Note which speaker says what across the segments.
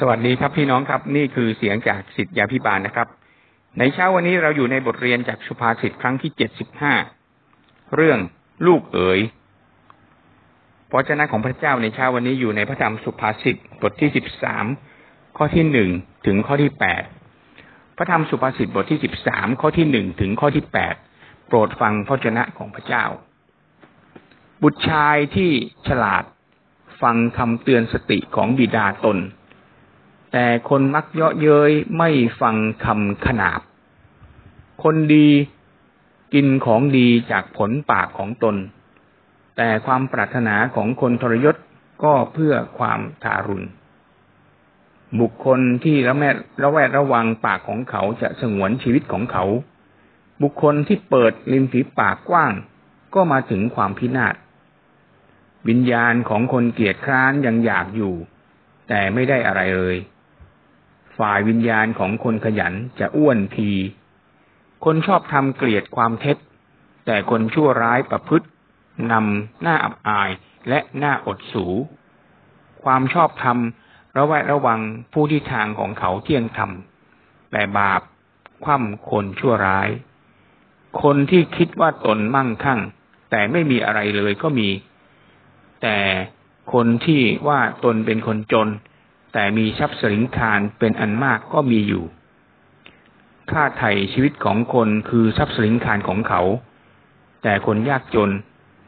Speaker 1: สวัสดีครับพี่น้องครับ นี่คือเสียงจากสิทธยาพิบาลนะครับ ในเช้าวันนี้เราอยู่ในบทเรียนจากสุภาษิตครั้งที่เจ็ดสิบห้าเรื่องลูกเอ๋ยพระเจ้าของพระเจ้าในเช้าวันนี้อยู่ในพระธรรมสุภาษิตบทที่สิบสามข้อที่หนึ่งถึงข้อที่แปดพระธรรมสุภาษิตบทที่สิบสามข้อที่หนึ่งถึงข้อที่แปดโปรดฟังพระเจ้าของพระเจ้า บุตรชายที่ฉลาดฟังคำเตือนสติของบิดาตน แต่คนมักเยาะเย้ยไม่ฟังคำขนาบ คนดีกินของดีจากผลปากของตน แต่ความปรารถนาของคนทรยศก็เพื่อความทารุณ บุคคลที่ระแวดระแวดระวังปากของเขาจะสงวนชีวิตของเขา บุคคลที่เปิดริมฝีปากกว้างก็มาถึงความพินาศวิญญาณของคนเกียจคร้านยังอยากอยู่ แต่ไม่ได้อะไรเลย ฝ่ายวิญญาณของคนขยันจะอ้วนพี คนชอบทำเกลียดความเท็จ แต่คนชั่วร้ายประพฤตินำหน้าอับอายและหน้าอดสู ความชอบธรรมระแวดระวังผู้ที่ทางของเขาเที่ยงธรรม แต่บาปคว่ำคนชั่วร้าย คนที่คิดว่าตนมั่งคั่ง แต่ไม่มีอะไรเลยก็มี แต่คนที่ว่าตนเป็นคนจน แต่มีทรัพย์สินคารเป็นอันมากก็มีอยู่ ค่าไถ่ชีวิตของคนคือทรัพย์สินคารของเขา แต่คนยากจน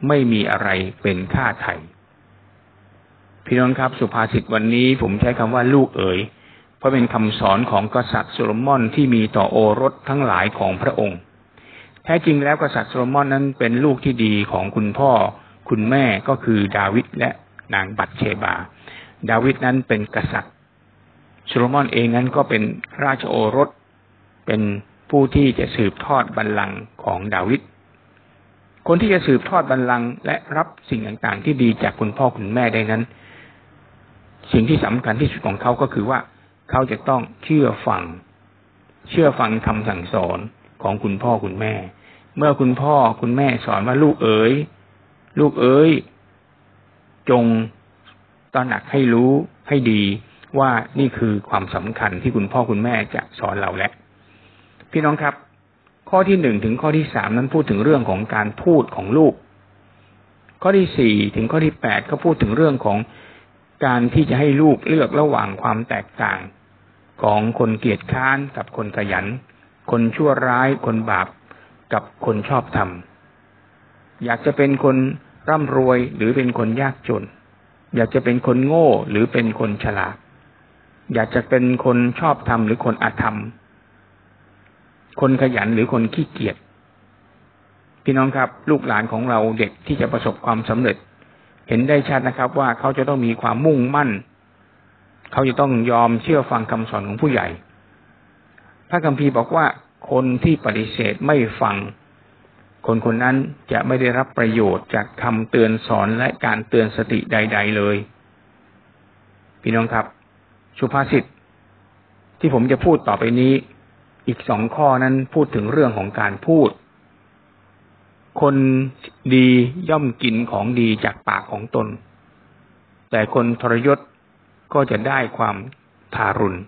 Speaker 1: ไม่มีอะไรเป็นค่าไถ่พี่น้องครับสุภาษิตวันนี้ผมใช้คำว่าลูกเอ๋ย เพราะเป็นคำสอนของกษัตริย์โซโลมอนที่มีต่อโอรสทั้งหลายของพระองค์ แท้จริงแล้วกษัตริย์โซโลมอนนั้นเป็นลูกที่ดีของคุณพ่อ คุณแม่ก็คือดาวิดและนางบัตเชบา ดาวิดนั้นเป็นกษัตริย์โซโลมอนเองนั้นก็เป็นราชโอรส เป็นผู้ที่จะสืบทอดบัลลังก์ของดาวิด คนที่จะสืบทอดบัลลังก์และรับสิ่งต่างๆ ที่ดีจากคุณพ่อคุณแม่ได้นั้น สิ่งที่สำคัญที่สุดของเขาก็คือว่าเขาจะต้องเชื่อฟัง เชื่อฟังคำสั่งสอนของคุณพ่อคุณแม่ เมื่อคุณพ่อคุณแม่สอนว่าลูกเอ๋ย ลูกเอ๋ย จง ตระหนักให้รู้ให้ดีว่านี่คือความสำคัญที่คุณพ่อคุณแม่จะสอนเราและพี่น้องครับ ข้อที่หนึ่งถึงข้อที่สามนั้นพูดถึงเรื่องของการพูดของลูก ข้อที่สี่ถึงข้อที่แปดก็พูดถึงเรื่องของการที่จะให้ลูกเลือกระหว่างความแตกต่าง ของคนเกียจค้านกับคนขยัน คนชั่วร้าย คนบาปกับคนชอบธรรม อยากจะเป็นคนร่ำรวยหรือเป็นคนยากจน อยากจะเป็นคนโง่หรือเป็นคนฉลาด อยากจะเป็นคนชอบทำหรือคนอาธรรม คนขยันหรือคนขี้เกียจพี่น้องครับ ลูกหลานของเราเด็กที่จะประสบความสำเร็จ เห็นได้ชัดนะครับ ว่าเขาจะต้องมีความมุ่งมั่น เขาจะต้องยอมเชื่อฟังคำสอนของผู้ใหญ่ พระคัมภีร์บอกว่าคนที่ปฏิเสธไม่ฟัง คนคนนั้นจะไม่ได้รับประโยชน์จากคำเตือนสอนและการเตือนสติใด ๆ เลย พี่น้องครับ สุภาษิตที่ผมจะพูดต่อไปนี้ อีกสองข้อนั้นพูดถึงเรื่องของการพูด คนดีย่อมกินของดีจากปากของตน แต่คนทรยศก็จะได้ความทารุณ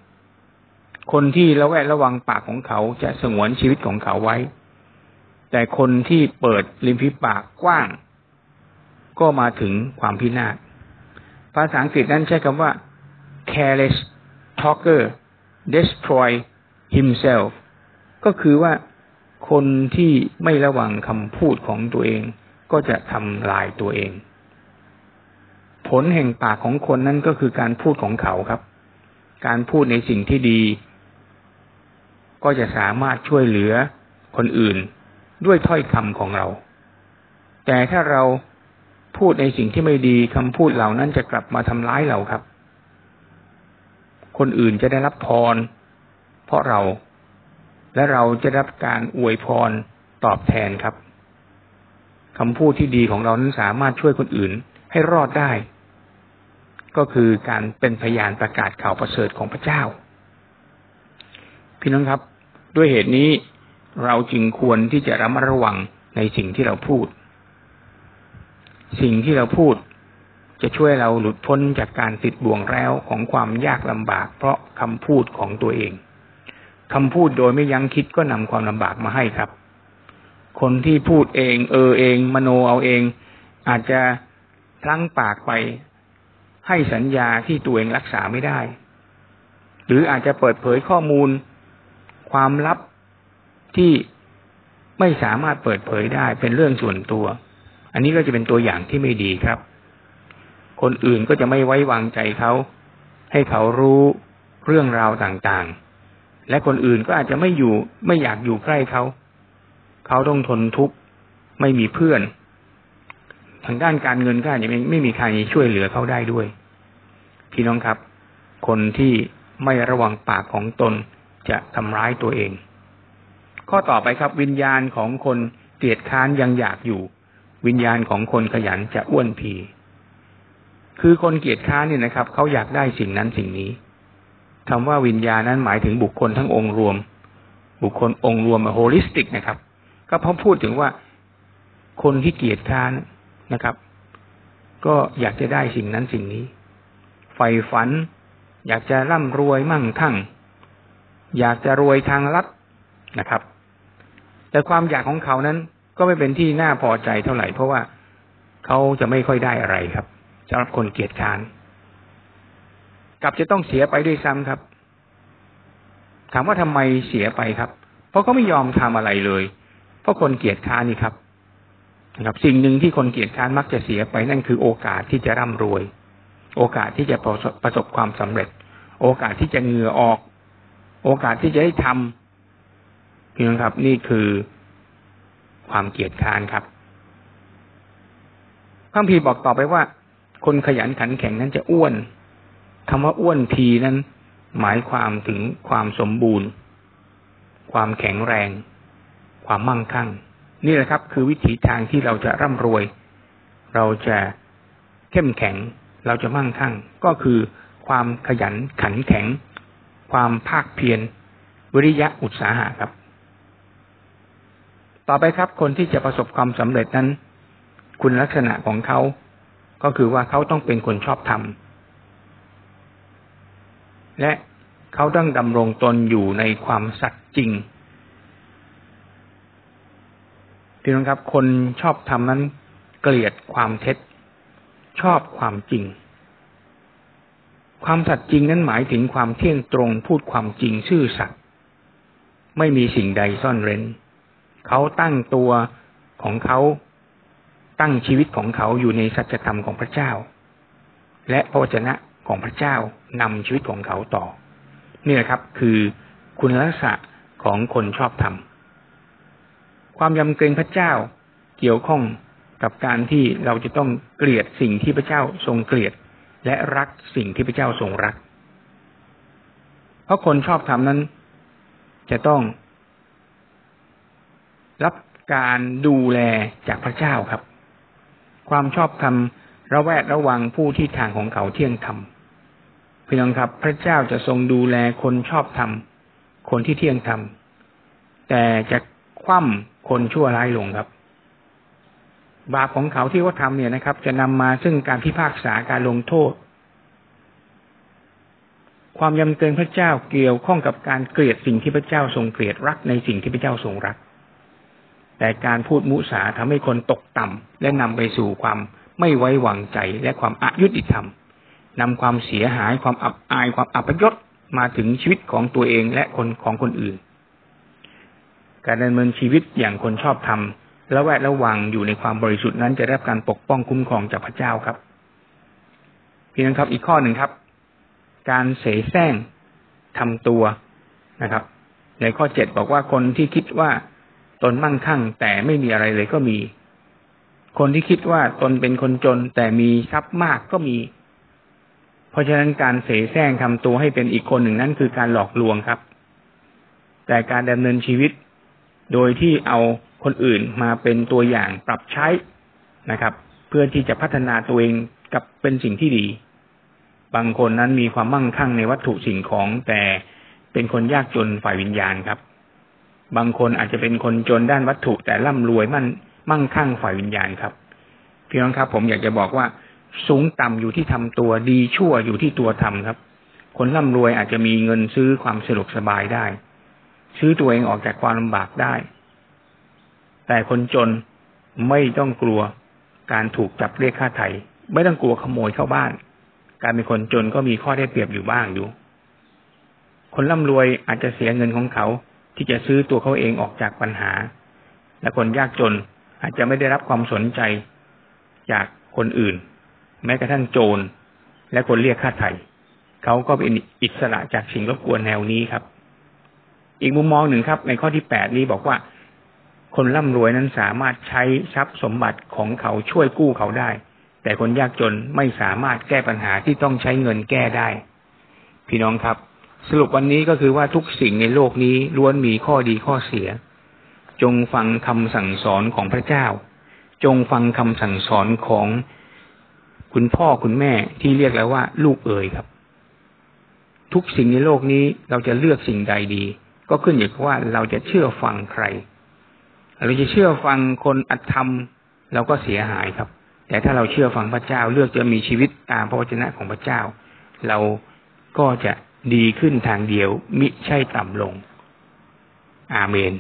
Speaker 1: คนที่ระแวดระวังปากของเขาจะสงวนชีวิตของเขาไว้ แต่คนที่เปิดริมฝีปากกว้าง ก็มาถึงความพินาศภาษาอังกฤษนั้นใช้คำว่า careless talker destroy himself ก็คือว่าคนที่ไม่ระวังคำพูดของตัวเอง ก็จะทำลายตัวเอง ผลแห่งปากของคนนั้นก็คือการพูดของเขาครับ การพูดในสิ่งที่ดี ก็จะสามารถช่วยเหลือคนอื่น ด้วยถ้อยคำของเรา แต่ถ้าเราพูดในสิ่งที่ไม่ดีคำพูดเหล่านั้นจะกลับมาทำร้ายเราครับ คนอื่นจะได้รับพร เพราะเรา และเราจะรับการอวยพรตอบแทนครับคำพูดที่ดีของเรานั้นสามารถช่วยคนอื่นให้รอดได้ ก็คือการเป็นพยานประกาศข่าวประเสริฐของพระเจ้า พี่น้องครับ ด้วยเหตุนี้ เราจึงควรที่จะระมัดระวังในสิ่งที่เราพูด สิ่งที่เราพูดจะช่วยเราหลุดพ้นจากการติดบ่วงแล้วของความยากลำบาก เพราะคำพูดของตัวเองคำพูดโดยไม่ยั้งคิดก็นำความลำบากมาให้ครับ คนที่พูดเอง เออเอง มโนเอาเอง อาจจะพลั้งปากไปให้สัญญาที่ตัวเองรักษาไม่ได้ หรืออาจจะเปิดเผยข้อมูล ความลับ ที่ไม่สามารถเปิดเผยได้เป็นเรื่องส่วนตัว อันนี้ก็จะเป็นตัวอย่างที่ไม่ดีครับ คนอื่นก็จะไม่ไว้วางใจเขา ให้เขารู้เรื่องราวต่างๆ และคนอื่นก็อาจจะไม่อยู่ไม่อยากอยู่ใกล้เขา เขาต้องทนทุกข์ไม่มีเพื่อน ทางด้านการเงินก็อาจจะไม่ไม่มีใครช่วยเหลือเขาได้ด้วย พี่น้องครับ คนที่ไม่ระวังปากของตนจะทำร้ายตัวเอง ข้อต่อไปครับ วิญญาณของคนเกียจคร้านยังอยากอยู่ วิญญาณของคนขยันจะอ้วนพี คือคนเกียจคร้านเนี่ยนะครับเขาอยากได้สิ่งนั้นสิ่งนี้คำว่าวิญญาณนั้นหมายถึงบุคคลทั้งองค์รวม บุคคลองค์รวม holistic นะครับ ก็พอพูดถึงว่าคนที่เกียจคร้านนะครับ ก็อยากจะได้สิ่งนั้นสิ่งนี้ใฝ่ฝัน อยากจะร่ำรวยมั่งคั่ง อยากจะรวยทางลัดนะครับ แต่ความอยากของเขานั้น ก็ไม่เป็นที่น่าพอใจเท่าไหร่ เพราะว่าเขาจะไม่ค่อยได้อะไรครับสำหรับคนเกียจค้านกลับจะต้องเสียไปด้วยซ้ำครับ ถามว่าทำไมเสียไปครับ เพราะเขาไม่ยอมทำอะไรเลย เพราะคนเกียจค้านนี่ครับนะครับ สิ่งหนึ่งที่คนเกียจค้านมักจะเสียไปนั่นคือโอกาสที่จะร่ำรวย โอกาสที่จะประสบความสำเร็จ โอกาสที่จะเหงื่อออก โอกาสที่จะได้ทำ พี่น้องครับ นี่คือความเกียจค้านครับพระพีบอกต่อไปว่า คนขยันขันแข็งนั้นจะอ้วนคำว่าอ้วนพีนั้น หมายความถึงความสมบูรณ์ ความแข็งแรง ความมั่งคั่ง นี่แหละครับ คือวิถีทางที่เราจะร่ำรวย เราจะเข้มแข็ง เราจะมั่งคั่ง ก็คือความขยันขันแข็ง ความภาคเพียรวิริยะอุตสาหะครับ ต่อไปครับ คนที่จะประสบความสำเร็จนั้น คุณลักษณะของเขา ก็คือว่าเขาต้องเป็นคนชอบธรรม และเขาต้องดำรงตนอยู่ในความสัตย์จริงพี่น้องครับ คนชอบธรรมนั้น เกลียดความเท็จ ชอบความจริง ความสัตย์จริงนั้นหมายถึงความเที่ยงตรงพูดความจริงชื่อสัตย์ไม่มีสิ่งใดซ่อนเร้น เขาตั้งตัวของเขาตั้งชีวิตของเขาอยู่ในสัจธรรมของพระเจ้า และพระวจนะของพระเจ้านำชีวิตของเขาต่อ นี่แหละครับ คือคุณลักษณะของคนชอบธรรม ความยำเกรงพระเจ้าเกี่ยวข้องกับการที่เราจะต้องเกลียดสิ่งที่พระเจ้าทรงเกลียด และรักสิ่งที่พระเจ้าทรงรัก เพราะคนชอบธรรมนั้น จะต้อง รับการดูแลจากพระเจ้าครับ ความชอบธรรมระแวดระวังผู้ที่ทางของเขาเที่ยงธรรมพี่น้องครับ พระเจ้าจะทรงดูแลคนชอบธรรมคนที่เที่ยงธรรมแต่จะคว่ำคนชั่วร้ายลงครับ บาปของเขาที่ว่าทำเนี่ยนะครับ จะนำมาซึ่งการพิพากษาการลงโทษ ความยำเกรงพระเจ้าเกี่ยวข้องกับการเกลียดสิ่งที่พระเจ้าทรงเกลียดรักในสิ่งที่พระเจ้าทรงรัก แต่การพูดมุสาทำให้คนตกต่ำและนำไปสู่ความไม่ไว้วางใจและความอายุติธรรมนำความเสียหายความอับอายความอัปยศมาถึงชีวิตของตัวเองและคนของคนอื่น การดำเนินชีวิตอย่างคนชอบธรรมและแวดระวังอยู่ในความบริสุทธิ์นั้นจะได้รับการปกป้องคุ้มครองจากพระเจ้าครับพี่น้องครับอีกข้อหนึ่งครับ การเสแสร้งทำตัวนะครับ ในข้อเจ็ดบอกว่าคนที่คิดว่า ตนมั่งคั่ง แต่ไม่มีอะไรเลยก็มี คนที่คิดว่าตนเป็นคนจนแต่มีทรัพย์มากก็มี เพราะฉะนั้นการเสแสร้งทำตัวให้เป็นอีกคนหนึ่งนั้นคือการหลอกลวงครับ แต่การดำเนินชีวิต โดยที่เอาคนอื่นมาเป็นตัวอย่างปรับใช้นะครับ เพื่อที่จะพัฒนาตัวเองกับเป็นสิ่งที่ดี บางคนนั้นมีความมั่งคั่งในวัตถุสิ่งของแต่เป็นคนยากจนฝ่ายวิญญาณครับ บางคนอาจจะเป็นคนจนด้านวัตถุแต่ร่ำรวยมั่นมั่งคั่งฝ่ายวิญญาณครับพี่น้องครับ ผมอยากจะบอกว่า สูงต่ำอยู่ที่ทำตัวดีชั่วอยู่ที่ตัวทำครับ คนร่ำรวยอาจจะมีเงินซื้อความสะดวกสบายได้ ซื้อตัวเองออกจากความลำบากได้ แต่คนจนไม่ต้องกลัวการถูกจับเรียกค่าไถ่ไม่ต้องกลัวขโมยเข้าบ้าน การเป็นคนจนก็มีข้อได้เปรียบอยู่บ้างอยู่ คนร่ำรวยอาจจะเสียเงินของเขา ที่จะซื้อตัวเขาเองออกจากปัญหา และคนยากจนอาจจะไม่ได้รับความสนใจจากคนอื่น แม้กระทั่งโจรและคนเรียกค่าไถ่เขาก็เป็นอิสระจากสิ่งรบกวนแนวนี้ครับ อีกมุมมองหนึ่งครับ ในข้อที่แปดนี้บอกว่า คนร่ำรวยนั้นสามารถใช้ทรัพย์สมบัติของเขาช่วยกู้เขาได้ แต่คนยากจนไม่สามารถแก้ปัญหาที่ต้องใช้เงินแก้ได้ พี่น้องครับ สรุปวันนี้ก็คือว่าทุกสิ่งในโลกนี้ล้วนมีข้อดีข้อเสีย จงฟังคำสั่งสอนของพระเจ้า จงฟังคำสั่งสอนของคุณพ่อคุณแม่ที่เรียกแล้วว่า ลูกเอ๋ยครับ ทุกสิ่งในโลกนี้เราจะเลือกสิ่งใดดี ก็ขึ้นอยู่กับว่าเราจะเชื่อฟังใคร เราจะเชื่อฟังคนอธรรมเราก็เสียหายครับ แต่ถ้าเราเชื่อฟังพระเจ้าเลือกจะมีชีวิตตามพระวจนะของพระเจ้า เราก็จะ ดีขึ้นทางเดียว มิใช่ต่ำลง อาเมน